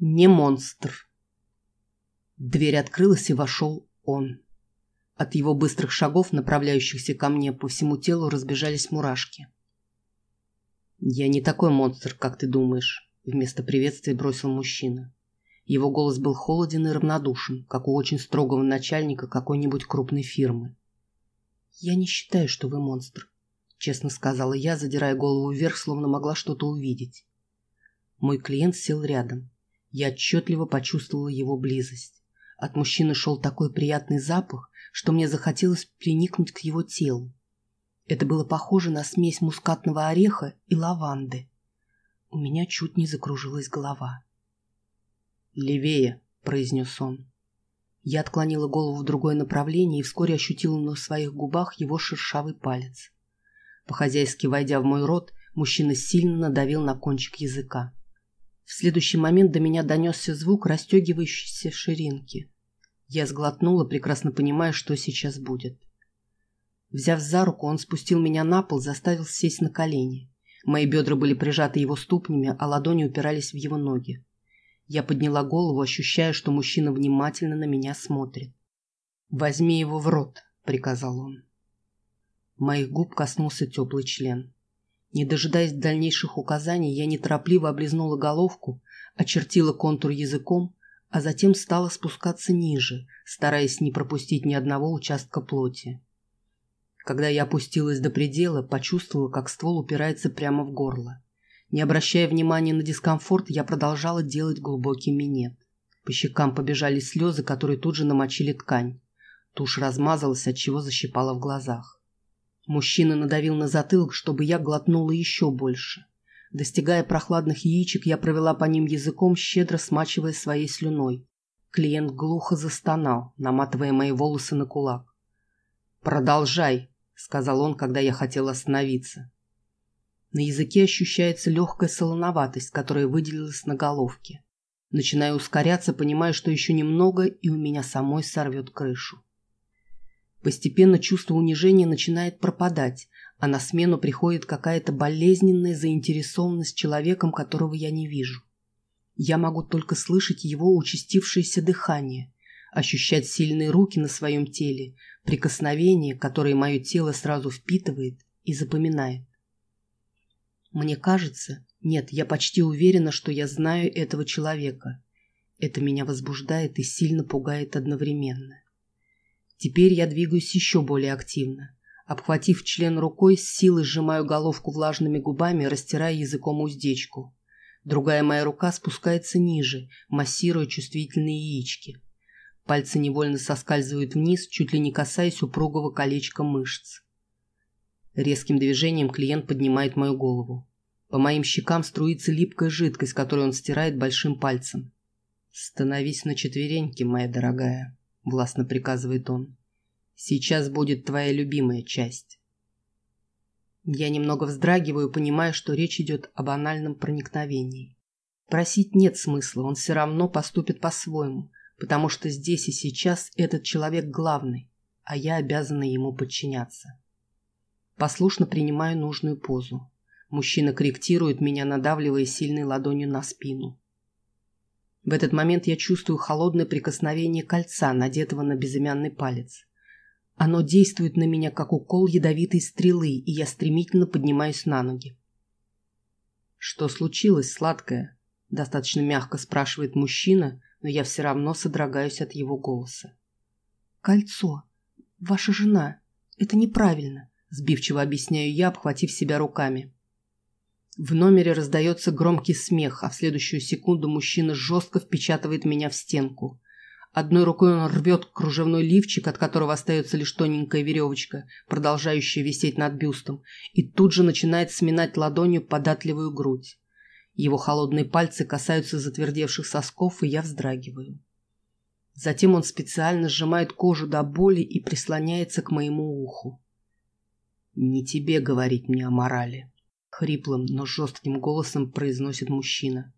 Не монстр. Дверь открылась, и вошел он. От его быстрых шагов, направляющихся ко мне, по всему телу разбежались мурашки. «Я не такой монстр, как ты думаешь», — вместо приветствия бросил мужчина. Его голос был холоден и равнодушен, как у очень строгого начальника какой-нибудь крупной фирмы. «Я не считаю, что вы монстр», — честно сказала я, задирая голову вверх, словно могла что-то увидеть. Мой клиент сел рядом. Я отчетливо почувствовала его близость. От мужчины шел такой приятный запах, что мне захотелось приникнуть к его телу. Это было похоже на смесь мускатного ореха и лаванды. У меня чуть не закружилась голова. «Левее», — произнес он. Я отклонила голову в другое направление и вскоре ощутила на своих губах его шершавый палец. По-хозяйски войдя в мой рот, мужчина сильно надавил на кончик языка. В следующий момент до меня донесся звук расстегивающейся ширинки. Я сглотнула, прекрасно понимая, что сейчас будет. Взяв за руку, он спустил меня на пол, заставил сесть на колени. Мои бедра были прижаты его ступнями, а ладони упирались в его ноги. Я подняла голову, ощущая, что мужчина внимательно на меня смотрит. «Возьми его в рот», — приказал он. Моих губ коснулся теплый член. Не дожидаясь дальнейших указаний, я неторопливо облизнула головку, очертила контур языком, а затем стала спускаться ниже, стараясь не пропустить ни одного участка плоти. Когда я опустилась до предела, почувствовала, как ствол упирается прямо в горло. Не обращая внимания на дискомфорт, я продолжала делать глубокий минет. По щекам побежали слезы, которые тут же намочили ткань. Тушь размазалась, отчего защипала в глазах. Мужчина надавил на затылок, чтобы я глотнула еще больше. Достигая прохладных яичек, я провела по ним языком, щедро смачивая своей слюной. Клиент глухо застонал, наматывая мои волосы на кулак. «Продолжай», — сказал он, когда я хотела остановиться. На языке ощущается легкая солоноватость, которая выделилась на головке. Начинаю ускоряться, понимая, что еще немного, и у меня самой сорвет крышу. Постепенно чувство унижения начинает пропадать, а на смену приходит какая-то болезненная заинтересованность человеком, которого я не вижу. Я могу только слышать его участившееся дыхание, ощущать сильные руки на своем теле, прикосновения, которые мое тело сразу впитывает и запоминает. Мне кажется, нет, я почти уверена, что я знаю этого человека. Это меня возбуждает и сильно пугает одновременно. Теперь я двигаюсь еще более активно. Обхватив член рукой, с силой сжимаю головку влажными губами, растирая языком уздечку. Другая моя рука спускается ниже, массируя чувствительные яички. Пальцы невольно соскальзывают вниз, чуть ли не касаясь упругого колечка мышц. Резким движением клиент поднимает мою голову. По моим щекам струится липкая жидкость, которую он стирает большим пальцем. «Становись на четвереньки, моя дорогая», властно приказывает он. Сейчас будет твоя любимая часть. Я немного вздрагиваю, понимая, что речь идет о банальном проникновении. Просить нет смысла, он все равно поступит по-своему, потому что здесь и сейчас этот человек главный, а я обязана ему подчиняться. Послушно принимаю нужную позу. Мужчина корректирует меня, надавливая сильной ладонью на спину. В этот момент я чувствую холодное прикосновение кольца, надетого на безымянный палец. Оно действует на меня, как укол ядовитой стрелы, и я стремительно поднимаюсь на ноги. «Что случилось, сладкое?» – достаточно мягко спрашивает мужчина, но я все равно содрогаюсь от его голоса. «Кольцо. Ваша жена. Это неправильно», – сбивчиво объясняю я, обхватив себя руками. В номере раздается громкий смех, а в следующую секунду мужчина жестко впечатывает меня в стенку. Одной рукой он рвет кружевной лифчик, от которого остается лишь тоненькая веревочка, продолжающая висеть над бюстом, и тут же начинает сминать ладонью податливую грудь. Его холодные пальцы касаются затвердевших сосков, и я вздрагиваю. Затем он специально сжимает кожу до боли и прислоняется к моему уху. «Не тебе говорить мне о морали», Хриплым, но жестким голосом произносит мужчина.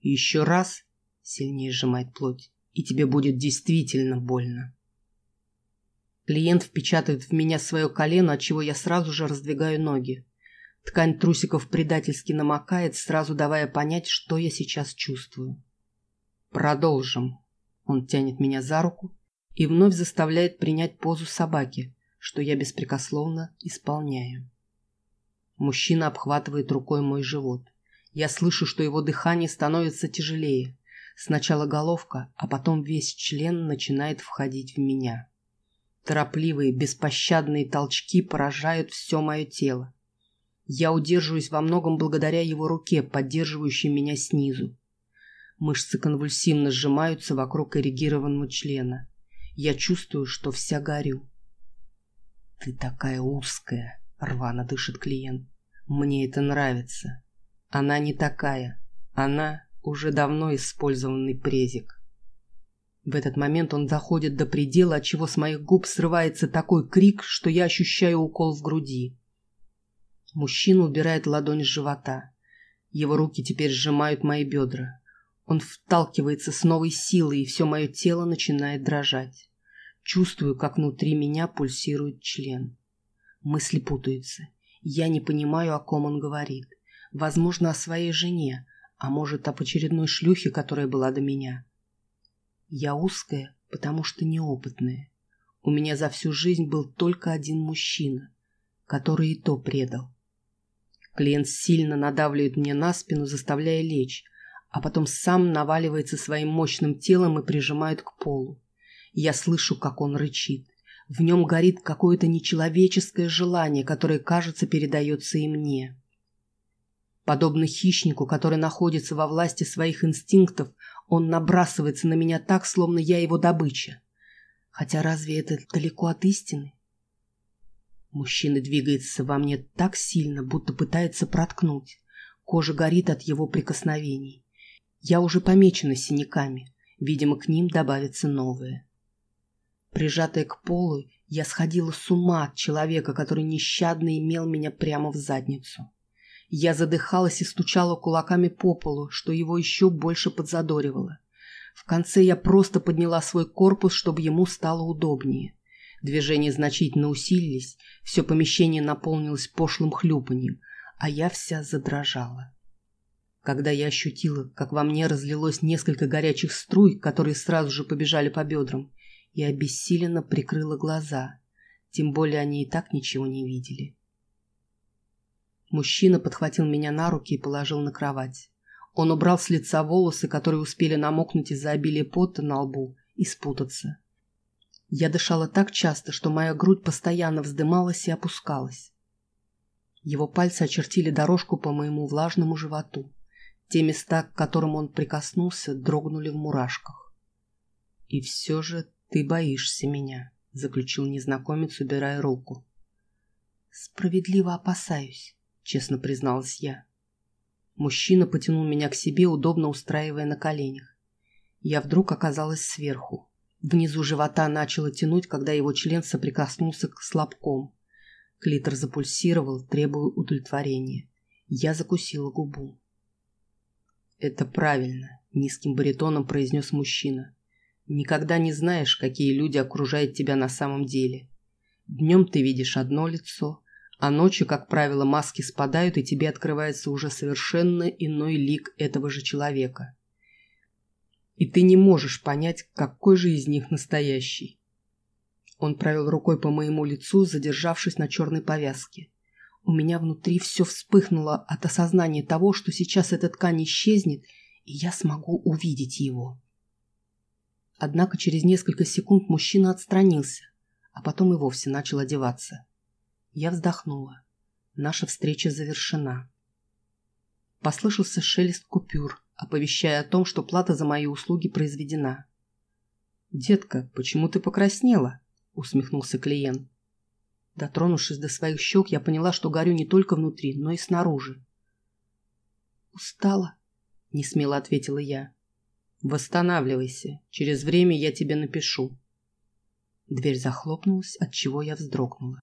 «Еще раз!» — сильнее сжимает плоть. «И тебе будет действительно больно!» Клиент впечатывает в меня свое колено, от чего я сразу же раздвигаю ноги. Ткань трусиков предательски намокает, сразу давая понять, что я сейчас чувствую. Продолжим. Он тянет меня за руку и вновь заставляет принять позу собаки, что я беспрекословно исполняю. Мужчина обхватывает рукой мой живот. Я слышу, что его дыхание становится тяжелее. Сначала головка, а потом весь член начинает входить в меня. Торопливые, беспощадные толчки поражают все мое тело. Я удерживаюсь во многом благодаря его руке, поддерживающей меня снизу. Мышцы конвульсивно сжимаются вокруг эрегированного члена. Я чувствую, что вся горю. «Ты такая узкая», — рвано дышит клиент. «Мне это нравится. Она не такая. Она уже давно использованный презик». В этот момент он доходит до предела, от чего с моих губ срывается такой крик, что я ощущаю укол в груди. Мужчина убирает ладонь с живота. Его руки теперь сжимают мои бедра. Он вталкивается с новой силой, и все мое тело начинает дрожать. Чувствую, как внутри меня пульсирует член. Мысли путаются. Я не понимаю, о ком он говорит. Возможно, о своей жене, а может, об очередной шлюхе, которая была до меня. Я узкая, потому что неопытная. У меня за всю жизнь был только один мужчина, который и то предал. Клиент сильно надавливает мне на спину, заставляя лечь, а потом сам наваливается своим мощным телом и прижимает к полу. Я слышу, как он рычит. В нем горит какое-то нечеловеческое желание, которое, кажется, передается и мне. Подобно хищнику, который находится во власти своих инстинктов, он набрасывается на меня так, словно я его добыча. Хотя разве это далеко от истины? Мужчина двигается во мне так сильно, будто пытается проткнуть. Кожа горит от его прикосновений. Я уже помечена синяками. Видимо, к ним добавятся новые. Прижатая к полу, я сходила с ума от человека, который нещадно имел меня прямо в задницу. Я задыхалась и стучала кулаками по полу, что его еще больше подзадоривало. В конце я просто подняла свой корпус, чтобы ему стало удобнее. Движения значительно усилились, все помещение наполнилось пошлым хлюпаньем, а я вся задрожала. Когда я ощутила, как во мне разлилось несколько горячих струй, которые сразу же побежали по бедрам, я обессиленно прикрыла глаза, тем более они и так ничего не видели. Мужчина подхватил меня на руки и положил на кровать. Он убрал с лица волосы, которые успели намокнуть из-за обилия пота на лбу, и спутаться. Я дышала так часто, что моя грудь постоянно вздымалась и опускалась. Его пальцы очертили дорожку по моему влажному животу. Те места, к которым он прикоснулся, дрогнули в мурашках. «И все же ты боишься меня», — заключил незнакомец, убирая руку. «Справедливо опасаюсь», — честно призналась я. Мужчина потянул меня к себе, удобно устраивая на коленях. Я вдруг оказалась сверху. Внизу живота начало тянуть, когда его член соприкоснулся к слабком. Клитор запульсировал, требуя удовлетворения. Я закусила губу. «Это правильно», — низким баритоном произнес мужчина. «Никогда не знаешь, какие люди окружают тебя на самом деле. Днем ты видишь одно лицо, а ночью, как правило, маски спадают, и тебе открывается уже совершенно иной лик этого же человека. И ты не можешь понять, какой же из них настоящий». Он провел рукой по моему лицу, задержавшись на черной повязке. У меня внутри все вспыхнуло от осознания того, что сейчас эта ткань исчезнет, и я смогу увидеть его. Однако через несколько секунд мужчина отстранился, а потом и вовсе начал одеваться. Я вздохнула. Наша встреча завершена. Послышался шелест купюр, оповещая о том, что плата за мои услуги произведена. «Детка, почему ты покраснела?» — усмехнулся клиент. Дотронувшись до своих щек, я поняла, что горю не только внутри, но и снаружи. «Устала», — несмело ответила я. «Восстанавливайся. Через время я тебе напишу». Дверь захлопнулась, от чего я вздрогнула.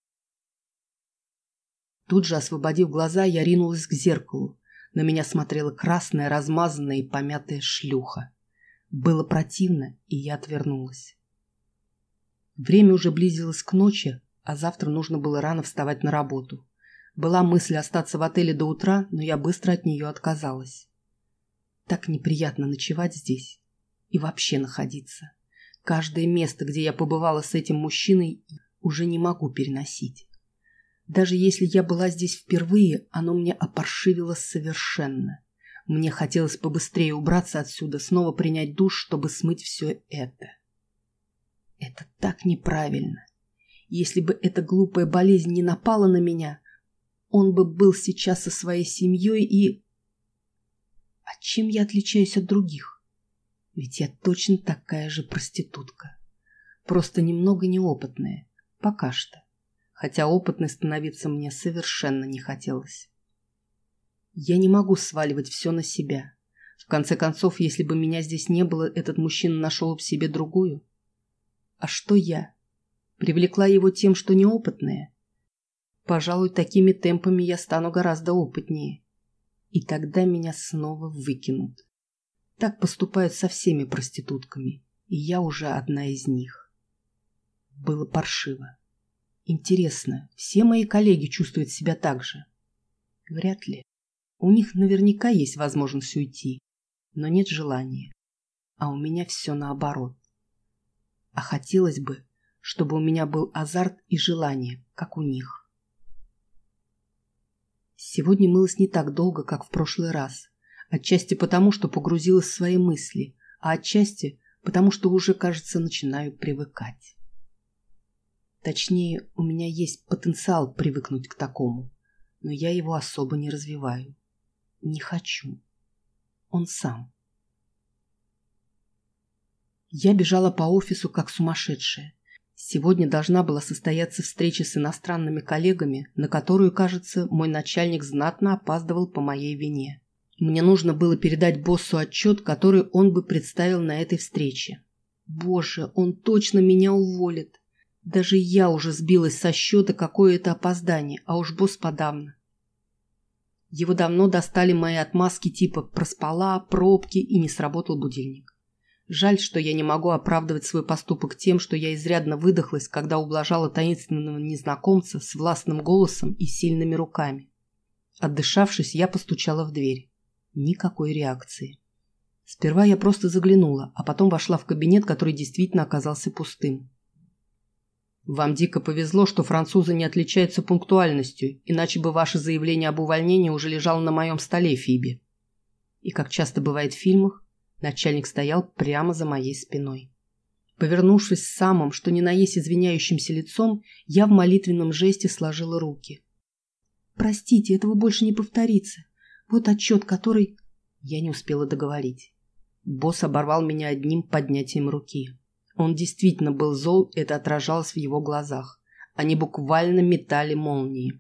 Тут же, освободив глаза, я ринулась к зеркалу. На меня смотрела красная, размазанная и помятая шлюха. Было противно, и я отвернулась. Время уже близилось к ночи, а завтра нужно было рано вставать на работу. Была мысль остаться в отеле до утра, но я быстро от нее отказалась. Так неприятно ночевать здесь. и вообще находиться. Каждое место, где я побывала с этим мужчиной, уже не могу переносить. Даже если я была здесь впервые, оно мне опоршивило совершенно. Мне хотелось побыстрее убраться отсюда, снова принять душ, чтобы смыть все это. Это так неправильно. Если бы эта глупая болезнь не напала на меня, он бы был сейчас со своей семьей и... Чем я отличаюсь от других? Ведь я точно такая же проститутка. Просто немного неопытная. Пока что. Хотя опытной становиться мне совершенно не хотелось. Я не могу сваливать все на себя. В конце концов, если бы меня здесь не было, этот мужчина нашел в себе другую. А что я? Привлекла его тем, что неопытная? Пожалуй, такими темпами я стану гораздо опытнее. И тогда меня снова выкинут. Так поступают со всеми проститутками, и я уже одна из них. Было паршиво. Интересно, все мои коллеги чувствуют себя так же? Вряд ли. У них наверняка есть возможность уйти, но нет желания. А у меня все наоборот. А хотелось бы, чтобы у меня был азарт и желание, как у них. Сегодня мылась не так долго, как в прошлый раз. Отчасти потому, что погрузилась в свои мысли, а отчасти потому, что уже, кажется, начинаю привыкать. Точнее, у меня есть потенциал привыкнуть к такому, но я его особо не развиваю. Не хочу. Он сам. Я бежала по офису как сумасшедшая. Сегодня должна была состояться встреча с иностранными коллегами, на которую, кажется, мой начальник знатно опаздывал по моей вине. Мне нужно было передать боссу отчет, который он бы представил на этой встрече. Боже, он точно меня уволит. Даже я уже сбилась со счета, какое это опоздание, а уж босс подавно. Его давно достали мои отмазки типа «проспала», «пробки» и не сработал будильник. Жаль, что я не могу оправдывать свой поступок тем, что я изрядно выдохлась, когда ублажала таинственного незнакомца с властным голосом и сильными руками. Отдышавшись, я постучала в дверь. Никакой реакции. Сперва я просто заглянула, а потом вошла в кабинет, который действительно оказался пустым. Вам дико повезло, что французы не отличаются пунктуальностью, иначе бы ваше заявление об увольнении уже лежало на моем столе, Фиби. И, как часто бывает в фильмах, начальник стоял прямо за моей спиной. Повернувшись самым, что ни на есть извиняющимся лицом, я в молитвенном жесте сложила руки. «Простите, этого больше не повторится. Вот отчет, который...» Я не успела договорить. Босс оборвал меня одним поднятием руки. Он действительно был зол, это отражалось в его глазах. Они буквально метали молнии.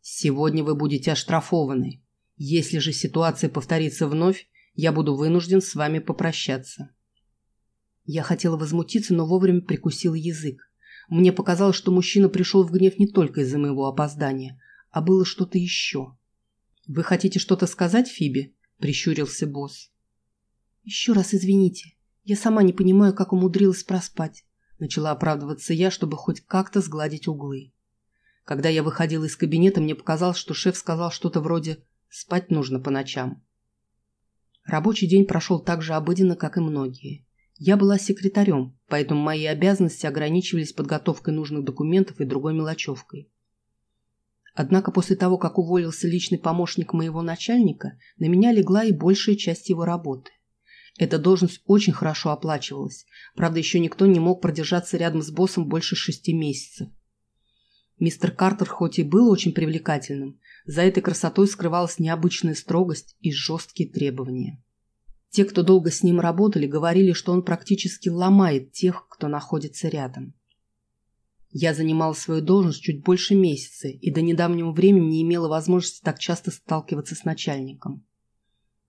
«Сегодня вы будете оштрафованы. Если же ситуация повторится вновь, я буду вынужден с вами попрощаться». Я хотела возмутиться, но вовремя прикусила язык. Мне показалось, что мужчина пришел в гнев не только из-за моего опоздания, а было что-то еще. «Вы хотите что-то сказать, Фиби?» – прищурился босс. «Еще раз извините. Я сама не понимаю, как умудрилась проспать. Начала оправдываться я, чтобы хоть как-то сгладить углы. Когда я выходила из кабинета, мне показалось, что шеф сказал что-то вроде «спать нужно по ночам». Рабочий день прошел так же обыденно, как и многие. Я была секретарем, поэтому мои обязанности ограничивались подготовкой нужных документов и другой мелочевкой. Однако после того, как уволился личный помощник моего начальника, на меня легла и большая часть его работы. Эта должность очень хорошо оплачивалась. Правда, еще никто не мог продержаться рядом с боссом больше шести месяцев. Мистер Картер хоть и был очень привлекательным, за этой красотой скрывалась необычная строгость и жесткие требования. Те, кто долго с ним работали, говорили, что он практически ломает тех, кто находится рядом. Я занимала свою должность чуть больше месяца и до недавнего времени не имела возможности так часто сталкиваться с начальником.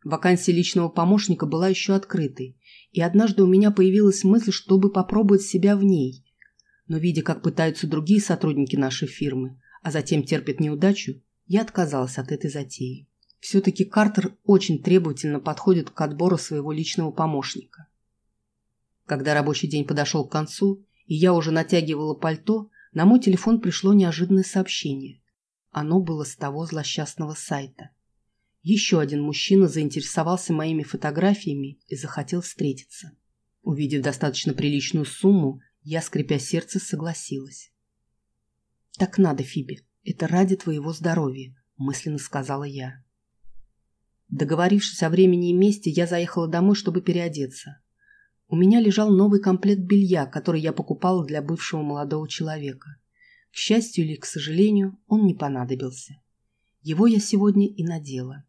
Вакансия личного помощника была еще открытой, и однажды у меня появилась мысль, чтобы попробовать себя в ней. Но видя, как пытаются другие сотрудники нашей фирмы, а затем терпят неудачу, я отказалась от этой затеи. Все-таки Картер очень требовательно подходит к отбору своего личного помощника. Когда рабочий день подошел к концу, и я уже натягивала пальто, на мой телефон пришло неожиданное сообщение. Оно было с того злосчастного сайта. Еще один мужчина заинтересовался моими фотографиями и захотел встретиться. Увидев достаточно приличную сумму, я, скрипя сердце, согласилась. «Так надо, Фиби, это ради твоего здоровья», – мысленно сказала я. Договорившись о времени и месте, я заехала домой, чтобы переодеться. У меня лежал новый комплект белья, который я покупала для бывшего молодого человека. К счастью или к сожалению, он не понадобился. Его я сегодня и надела.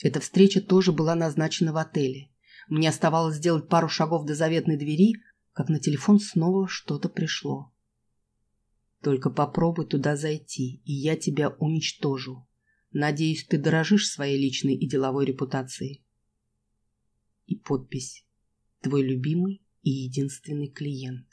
Эта встреча тоже была назначена в отеле. Мне оставалось сделать пару шагов до заветной двери, как на телефон снова что-то пришло. Только попробуй туда зайти, и я тебя уничтожу. Надеюсь, ты дорожишь своей личной и деловой репутацией. И подпись. Твой любимый и единственный клиент.